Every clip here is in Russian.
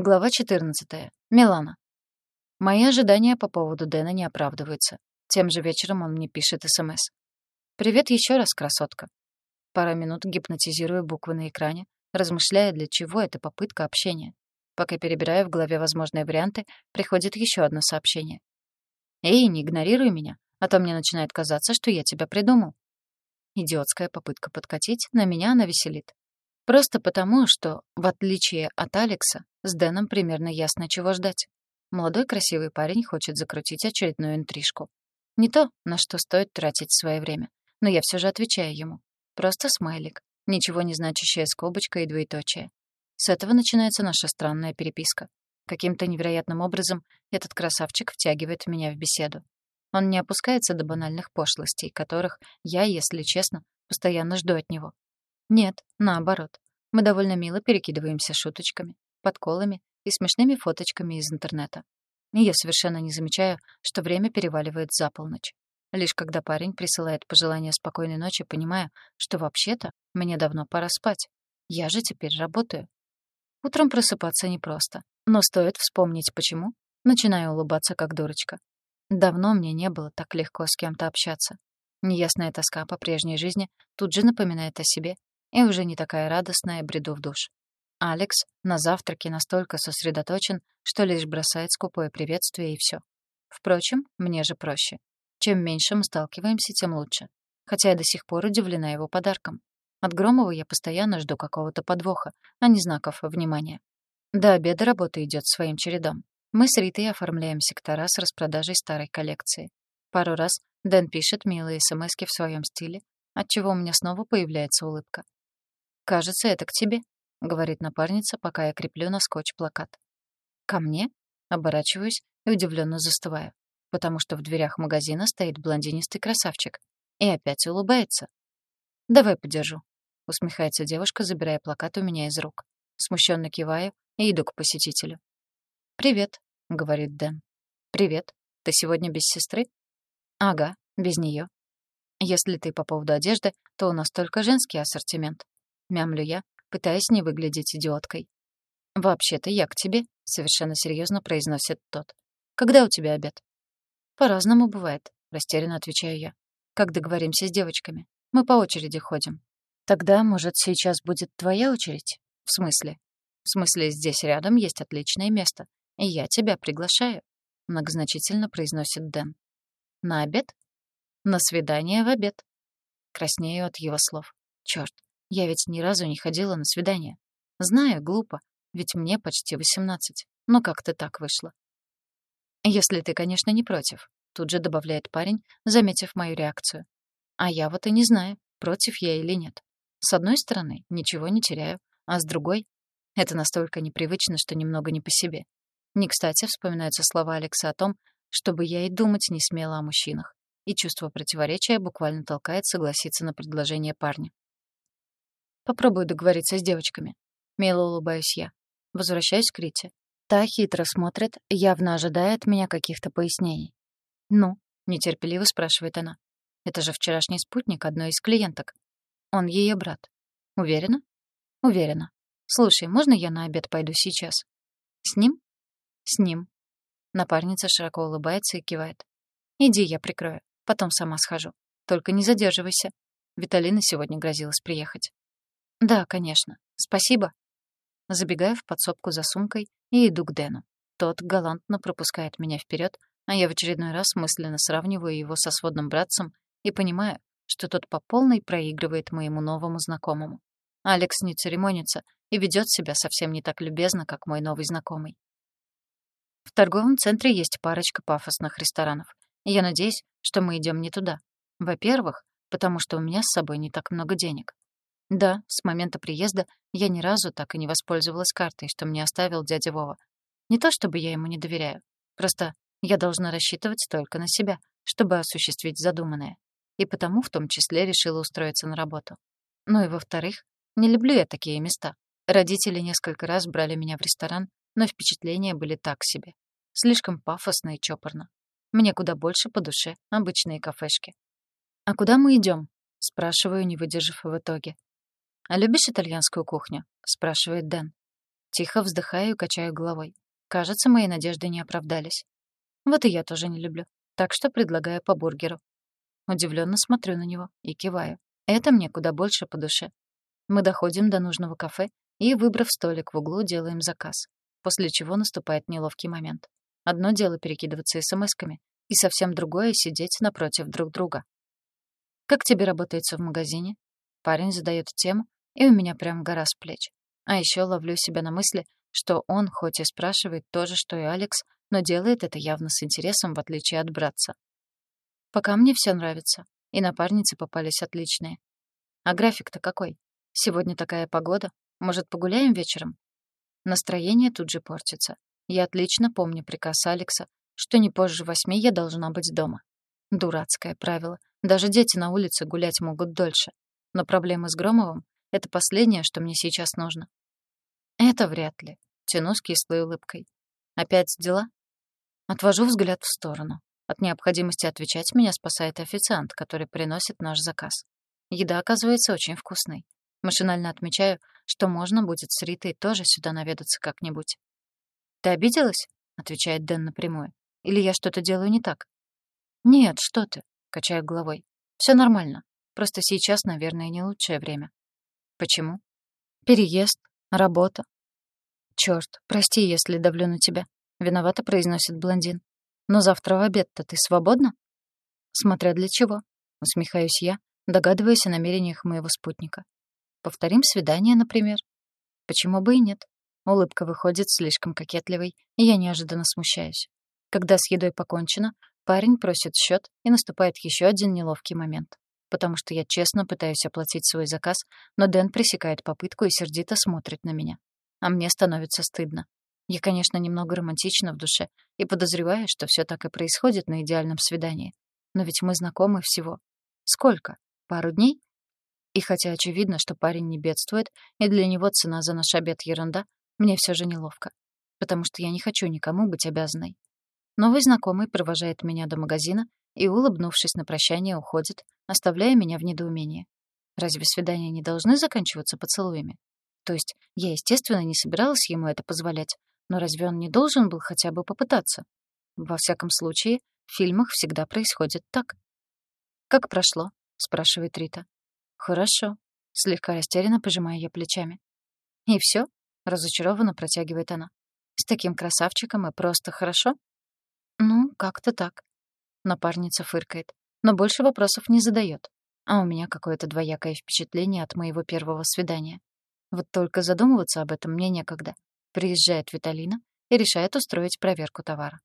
Глава 14. Милана. Мои ожидания по поводу Дэна не оправдываются. Тем же вечером он мне пишет СМС. «Привет еще раз, красотка». Пара минут гипнотизирую буквы на экране, размышляя, для чего эта попытка общения. Пока перебираю в голове возможные варианты, приходит еще одно сообщение. «Эй, не игнорируй меня, а то мне начинает казаться, что я тебя придумал». Идиотская попытка подкатить, на меня она веселит. Просто потому, что, в отличие от Алекса, с Дэном примерно ясно, чего ждать. Молодой красивый парень хочет закрутить очередную интрижку. Не то, на что стоит тратить свое время. Но я все же отвечаю ему. Просто смайлик. Ничего не значащая скобочка и двоеточие. С этого начинается наша странная переписка. Каким-то невероятным образом этот красавчик втягивает меня в беседу. Он не опускается до банальных пошлостей, которых я, если честно, постоянно жду от него. Нет, наоборот. Мы довольно мило перекидываемся шуточками, подколами и смешными фоточками из интернета. И я совершенно не замечаю, что время переваливает за полночь. Лишь когда парень присылает пожелание спокойной ночи, понимаю, что вообще-то мне давно пора спать. Я же теперь работаю. Утром просыпаться непросто, но стоит вспомнить почему, начинаю улыбаться как дурочка. Давно мне не было так легко с кем-то общаться. Неясная тоска по прежней жизни тут же напоминает о себе и уже не такая радостная бреду в душ. Алекс на завтраке настолько сосредоточен, что лишь бросает скупое приветствие и все. Впрочем, мне же проще. Чем меньше мы сталкиваемся, тем лучше. Хотя я до сих пор удивлена его подарком. От Громова я постоянно жду какого-то подвоха, а не знаков внимания. До обеда работа идет своим чередом. Мы с Ритой оформляем сектора с распродажей старой коллекции. Пару раз Дэн пишет милые смски в своем стиле, отчего у меня снова появляется улыбка. «Кажется, это к тебе», — говорит напарница, пока я креплю на скотч плакат. «Ко мне?» — оборачиваюсь и удивленно застываю, потому что в дверях магазина стоит блондинистый красавчик и опять улыбается. «Давай подержу», — усмехается девушка, забирая плакат у меня из рук. Смущенно киваю и иду к посетителю. «Привет», — говорит Дэн. «Привет. Ты сегодня без сестры?» «Ага, без нее. Если ты по поводу одежды, то у нас только женский ассортимент. Мямлю я, пытаясь не выглядеть идиоткой. «Вообще-то я к тебе», — совершенно серьезно произносит тот. «Когда у тебя обед?» «По-разному бывает», — растерянно отвечаю я. «Как договоримся с девочками? Мы по очереди ходим». «Тогда, может, сейчас будет твоя очередь?» «В смысле?» «В смысле, здесь рядом есть отличное место, и я тебя приглашаю», — многозначительно произносит Дэн. «На обед?» «На свидание в обед». Краснею от его слов. Чёрт, я ведь ни разу не ходила на свидание. Знаю, глупо, ведь мне почти восемнадцать. Но как-то так вышло. Если ты, конечно, не против, тут же добавляет парень, заметив мою реакцию. А я вот и не знаю, против я или нет. С одной стороны, ничего не теряю, а с другой — это настолько непривычно, что немного не по себе. Не кстати вспоминаются слова Алекса о том, чтобы я и думать не смела о мужчинах, и чувство противоречия буквально толкает согласиться на предложение парня. Попробую договориться с девочками. Мило улыбаюсь я. Возвращаюсь к Рите. Та хитро смотрит, явно ожидая от меня каких-то пояснений. «Ну?» — нетерпеливо спрашивает она. «Это же вчерашний спутник одной из клиенток. Он ее брат. Уверена?» «Уверена. Слушай, можно я на обед пойду сейчас?» «С ним?» «С ним». Напарница широко улыбается и кивает. «Иди, я прикрою. Потом сама схожу. Только не задерживайся. Виталина сегодня грозилась приехать». «Да, конечно. Спасибо». Забегаю в подсобку за сумкой и иду к Дэну. Тот галантно пропускает меня вперед, а я в очередной раз мысленно сравниваю его со сводным братцем и понимаю, что тот по полной проигрывает моему новому знакомому. Алекс не церемонится и ведет себя совсем не так любезно, как мой новый знакомый. В торговом центре есть парочка пафосных ресторанов, я надеюсь, что мы идем не туда. Во-первых, потому что у меня с собой не так много денег. Да, с момента приезда я ни разу так и не воспользовалась картой, что мне оставил дядя Вова. Не то чтобы я ему не доверяю. Просто я должна рассчитывать только на себя, чтобы осуществить задуманное. И потому в том числе решила устроиться на работу. Ну и во-вторых, не люблю я такие места. Родители несколько раз брали меня в ресторан, но впечатления были так себе. Слишком пафосно и чопорно. Мне куда больше по душе обычные кафешки. «А куда мы идем? спрашиваю, не выдержав в итоге. «А любишь итальянскую кухню?» — спрашивает Дэн. Тихо вздыхаю и качаю головой. Кажется, мои надежды не оправдались. Вот и я тоже не люблю. Так что предлагаю по бургеру. Удивленно смотрю на него и киваю. Это мне куда больше по душе. Мы доходим до нужного кафе и, выбрав столик в углу, делаем заказ. После чего наступает неловкий момент. Одно дело перекидываться смс-ками, и совсем другое — сидеть напротив друг друга. «Как тебе работается в магазине?» Парень задает тему, и у меня прям гора с плеч. А еще ловлю себя на мысли, что он, хоть и спрашивает то же, что и Алекс, но делает это явно с интересом, в отличие от братца. Пока мне все нравится, и напарницы попались отличные. А график-то какой? Сегодня такая погода. Может, погуляем вечером? Настроение тут же портится. Я отлично помню приказ Алекса, что не позже восьми я должна быть дома. Дурацкое правило. Даже дети на улице гулять могут дольше. Но проблемы с Громовым — это последнее, что мне сейчас нужно. Это вряд ли. Тяну с кислой улыбкой. Опять дела? Отвожу взгляд в сторону. От необходимости отвечать меня спасает официант, который приносит наш заказ. Еда оказывается очень вкусной. Машинально отмечаю, что можно будет с Ритой тоже сюда наведаться как-нибудь. «Ты обиделась?» — отвечает Дэн напрямую. «Или я что-то делаю не так?» «Нет, что ты», — качаю головой. Все нормально. Просто сейчас, наверное, не лучшее время». «Почему?» «Переезд, Работа. Чёрт, прости, если давлю на тебя. Виновато произносит блондин. Но завтра в обед-то ты свободна? Смотря для чего. Усмехаюсь я, догадываясь о намерениях моего спутника. Повторим свидание, например. Почему бы и нет? Улыбка выходит слишком кокетливой, и я неожиданно смущаюсь. Когда с едой покончено, парень просит счет, и наступает еще один неловкий момент потому что я честно пытаюсь оплатить свой заказ, но Дэн пресекает попытку и сердито смотрит на меня. А мне становится стыдно. Я, конечно, немного романтична в душе и подозреваю, что все так и происходит на идеальном свидании. Но ведь мы знакомы всего. Сколько? Пару дней? И хотя очевидно, что парень не бедствует, и для него цена за наш обед ерунда, мне все же неловко. Потому что я не хочу никому быть обязанной. Новый знакомый провожает меня до магазина и, улыбнувшись на прощание, уходит, оставляя меня в недоумении. Разве свидания не должны заканчиваться поцелуями? То есть я, естественно, не собиралась ему это позволять, но разве он не должен был хотя бы попытаться? Во всяком случае, в фильмах всегда происходит так. «Как прошло?» — спрашивает Рита. «Хорошо», — слегка растерянно пожимая я плечами. «И все? разочарованно протягивает она. «С таким красавчиком и просто хорошо?» «Ну, как-то так», Напарница фыркает, но больше вопросов не задает. А у меня какое-то двоякое впечатление от моего первого свидания. Вот только задумываться об этом мне некогда. Приезжает Виталина и решает устроить проверку товара.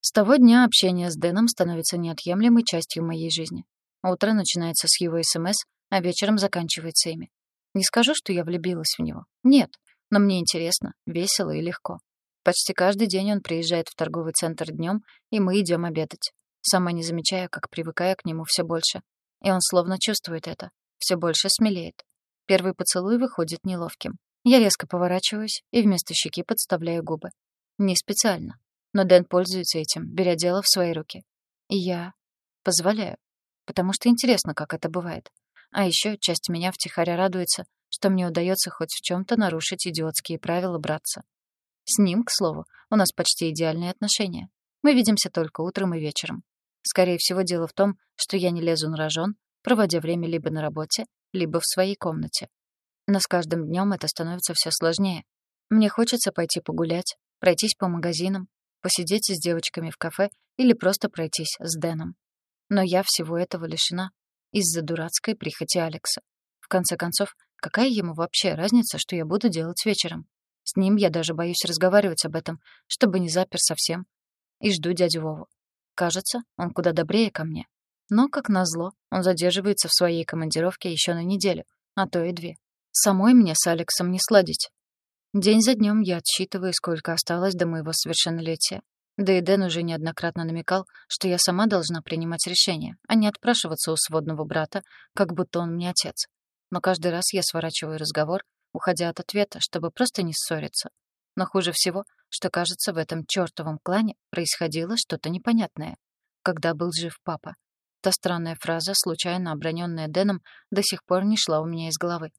С того дня общение с Дэном становится неотъемлемой частью моей жизни. Утро начинается с его СМС, а вечером заканчивается ими. Не скажу, что я влюбилась в него. Нет, но мне интересно, весело и легко. Почти каждый день он приезжает в торговый центр днем, и мы идем обедать. Сама не замечая, как привыкая к нему все больше. И он словно чувствует это, все больше смелеет. Первый поцелуй выходит неловким. Я резко поворачиваюсь и вместо щеки подставляю губы. Не специально. Но Дэн пользуется этим, беря дело в свои руки. И я позволяю, потому что интересно, как это бывает. А еще часть меня втихаря радуется, что мне удается хоть в чем то нарушить идиотские правила браться. С ним, к слову, у нас почти идеальные отношения. Мы видимся только утром и вечером. Скорее всего, дело в том, что я не лезу на рожон, проводя время либо на работе, либо в своей комнате. Но с каждым днем это становится все сложнее. Мне хочется пойти погулять, пройтись по магазинам, посидеть с девочками в кафе или просто пройтись с Дэном. Но я всего этого лишена из-за дурацкой прихоти Алекса. В конце концов, какая ему вообще разница, что я буду делать вечером? С ним я даже боюсь разговаривать об этом, чтобы не запер совсем. И жду дядю Вову. Кажется, он куда добрее ко мне. Но, как назло, он задерживается в своей командировке еще на неделю, а то и две. Самой мне с Алексом не сладить. День за днем я отсчитываю, сколько осталось до моего совершеннолетия. Да и Дэн уже неоднократно намекал, что я сама должна принимать решения, а не отпрашиваться у сводного брата, как будто он мне отец. Но каждый раз я сворачиваю разговор уходя от ответа, чтобы просто не ссориться. Но хуже всего, что, кажется, в этом чёртовом клане происходило что-то непонятное. Когда был жив папа. Та странная фраза, случайно обронённая Дэном, до сих пор не шла у меня из головы.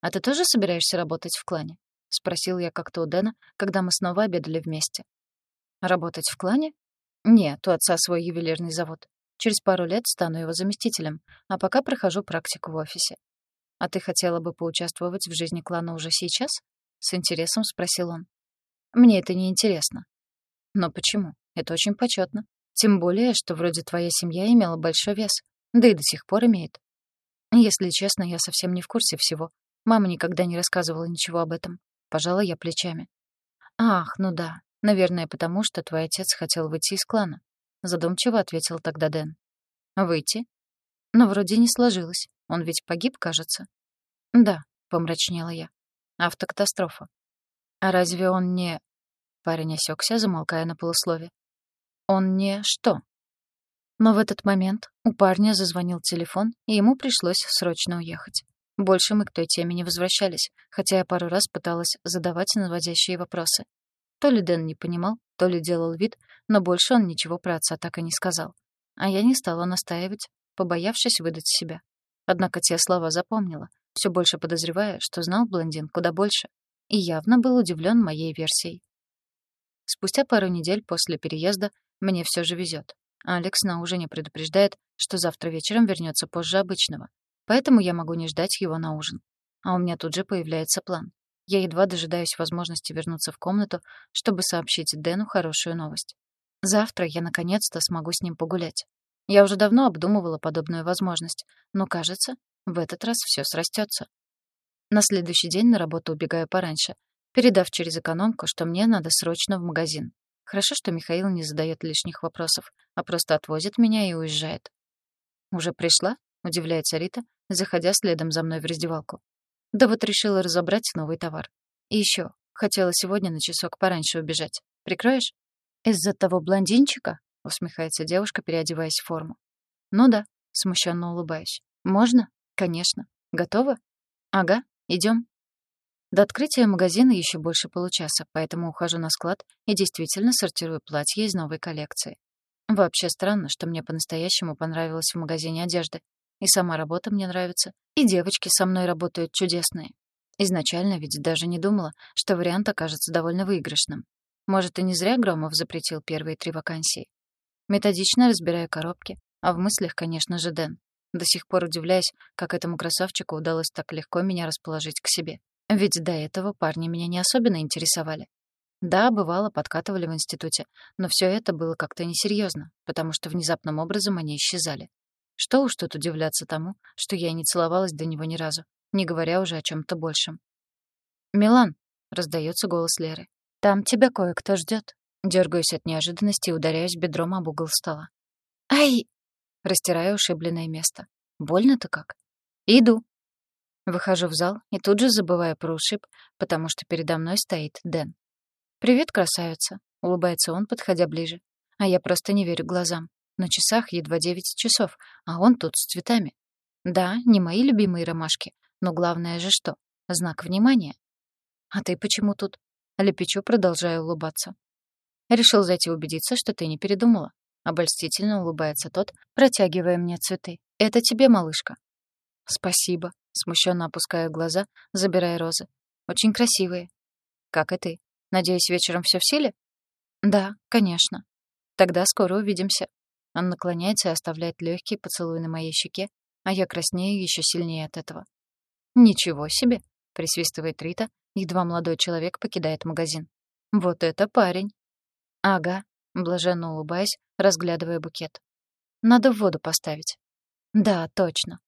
«А ты тоже собираешься работать в клане?» — спросил я как-то у Дэна, когда мы снова обедали вместе. Работать в клане? Нет, у отца свой ювелирный завод. Через пару лет стану его заместителем, а пока прохожу практику в офисе. А ты хотела бы поучаствовать в жизни клана уже сейчас? С интересом спросил он. Мне это не интересно. Но почему? Это очень почетно. Тем более, что вроде твоя семья имела большой вес, да и до сих пор имеет. Если честно, я совсем не в курсе всего. Мама никогда не рассказывала ничего об этом. Пожала я плечами. Ах, ну да. Наверное, потому что твой отец хотел выйти из клана. Задумчиво ответил тогда Дэн. Выйти? Но вроде не сложилось. Он ведь погиб, кажется. Да, помрачнела я. Автокатастрофа. А разве он не... Парень осекся, замолкая на полуслове. Он не что? Но в этот момент у парня зазвонил телефон, и ему пришлось срочно уехать. Больше мы к той теме не возвращались, хотя я пару раз пыталась задавать наводящие вопросы. То ли Дэн не понимал, то ли делал вид, но больше он ничего про отца так и не сказал. А я не стала настаивать, побоявшись выдать себя. Однако те слова запомнила, все больше подозревая, что знал блондин куда больше, и явно был удивлен моей версией. Спустя пару недель после переезда мне все же везет. Алекс на ужине предупреждает, что завтра вечером вернется позже обычного, поэтому я могу не ждать его на ужин. А у меня тут же появляется план. Я едва дожидаюсь возможности вернуться в комнату, чтобы сообщить Дэну хорошую новость. Завтра я наконец-то смогу с ним погулять. Я уже давно обдумывала подобную возможность, но, кажется, в этот раз все срастется. На следующий день на работу убегаю пораньше, передав через экономку, что мне надо срочно в магазин. Хорошо, что Михаил не задает лишних вопросов, а просто отвозит меня и уезжает. «Уже пришла?» — удивляется Рита, заходя следом за мной в раздевалку. Да вот решила разобрать новый товар. И еще, хотела сегодня на часок пораньше убежать. Прикроешь? Из-за того блондинчика? Усмехается девушка, переодеваясь в форму. Ну да, смущенно улыбаюсь. Можно? Конечно. Готова? Ага, идем. До открытия магазина еще больше получаса, поэтому ухожу на склад и действительно сортирую платья из новой коллекции. Вообще странно, что мне по-настоящему понравилось в магазине одежды. И сама работа мне нравится, и девочки со мной работают чудесные. Изначально ведь даже не думала, что вариант окажется довольно выигрышным. Может, и не зря Громов запретил первые три вакансии. Методично разбираю коробки, а в мыслях, конечно же, Дэн. До сих пор удивляюсь, как этому красавчику удалось так легко меня расположить к себе. Ведь до этого парни меня не особенно интересовали. Да, бывало, подкатывали в институте, но все это было как-то несерьезно, потому что внезапным образом они исчезали. Что уж тут удивляться тому, что я не целовалась до него ни разу, не говоря уже о чем то большем. «Милан!» — раздается голос Леры. «Там тебя кое-кто ждет. Дергаюсь от неожиданности и ударяюсь бедром об угол стола. «Ай!» — растираю ушибленное место. «Больно-то как?» «Иду!» Выхожу в зал и тут же забываю про ушиб, потому что передо мной стоит Дэн. «Привет, красавица!» — улыбается он, подходя ближе. А я просто не верю глазам. На часах едва девять часов, а он тут с цветами. Да, не мои любимые ромашки, но главное же что? Знак внимания. «А ты почему тут?» Лепечу, продолжая улыбаться. «Решил зайти убедиться, что ты не передумала». Обольстительно улыбается тот, протягивая мне цветы. «Это тебе, малышка». «Спасибо», смущенно опуская глаза, забирая розы. «Очень красивые». «Как и ты. Надеюсь, вечером все в силе?» «Да, конечно. Тогда скоро увидимся». Он наклоняется и оставляет легкий поцелуй на моей щеке, а я краснею еще сильнее от этого. «Ничего себе!» — присвистывает Рита, едва молодой человек покидает магазин. «Вот это парень!» «Ага», — блаженно улыбаясь, разглядывая букет. «Надо в воду поставить». «Да, точно.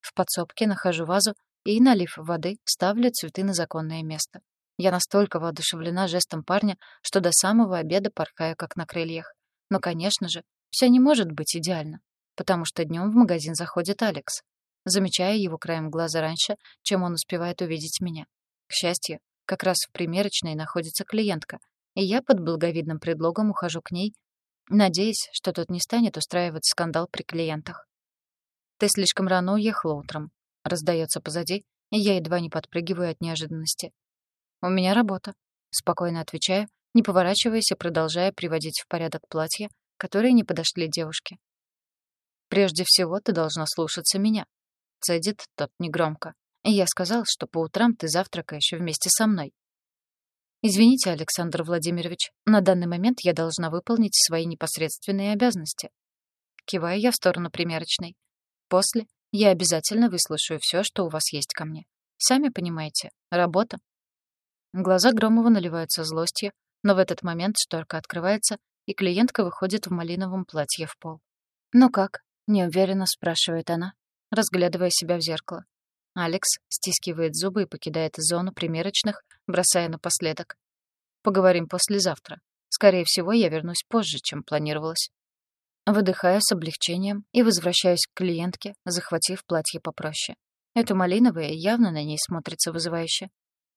В подсобке нахожу вазу и, налив воды, ставлю цветы на законное место. Я настолько воодушевлена жестом парня, что до самого обеда порхаю как на крыльях. Но, конечно же, все не может быть идеально, потому что днем в магазин заходит Алекс. Замечаю его краем глаза раньше, чем он успевает увидеть меня. К счастью, как раз в примерочной находится клиентка, и я под благовидным предлогом ухожу к ней, надеясь, что тот не станет устраивать скандал при клиентах. «Ты слишком рано уехала утром», — раздается позади, и я едва не подпрыгиваю от неожиданности. «У меня работа», — спокойно отвечаю, не поворачиваясь и продолжая приводить в порядок платье, которые не подошли девушке. «Прежде всего ты должна слушаться меня», — цедит тот негромко. «Я сказал, что по утрам ты завтракаешь вместе со мной». Извините, Александр Владимирович, на данный момент я должна выполнить свои непосредственные обязанности. Киваю я в сторону примерочной. После я обязательно выслушаю все, что у вас есть ко мне. Сами понимаете, работа. Глаза Громова наливаются злостью, но в этот момент шторка открывается, и клиентка выходит в малиновом платье в пол. «Ну как?» — неуверенно спрашивает она, разглядывая себя в зеркало. Алекс стискивает зубы и покидает зону примерочных, бросая напоследок. «Поговорим послезавтра. Скорее всего, я вернусь позже, чем планировалось». Выдыхаю с облегчением и возвращаюсь к клиентке, захватив платье попроще. Это малиновое явно на ней смотрится вызывающе.